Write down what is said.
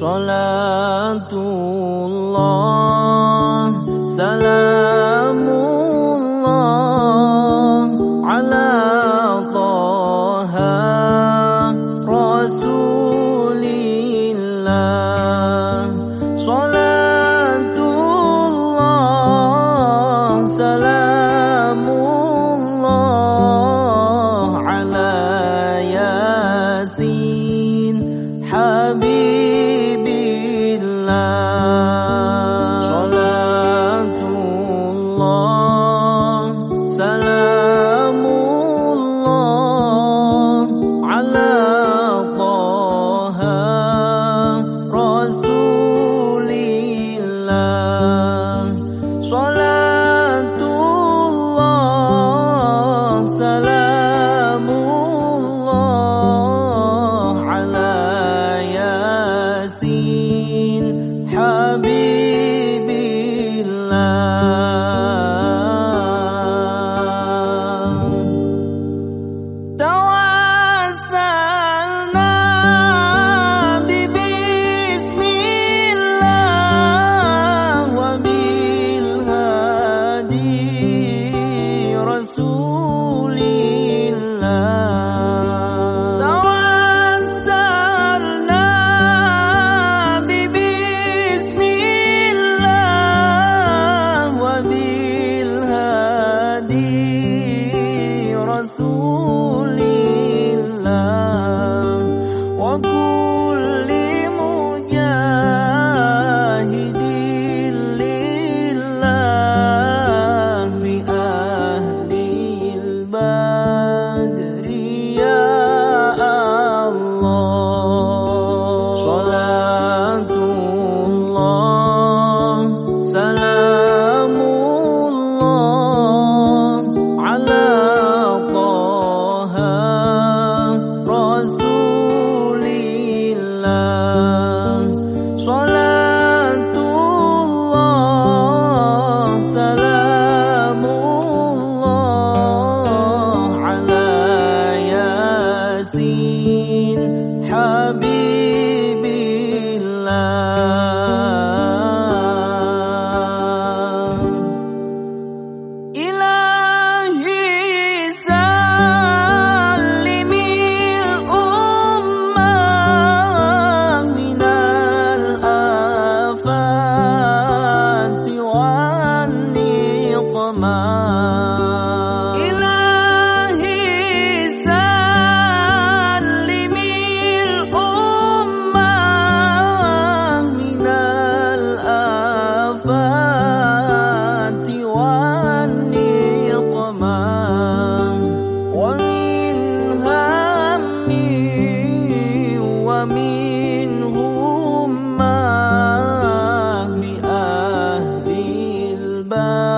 صلاة الله سلام الله على طه رسول الله So. bye.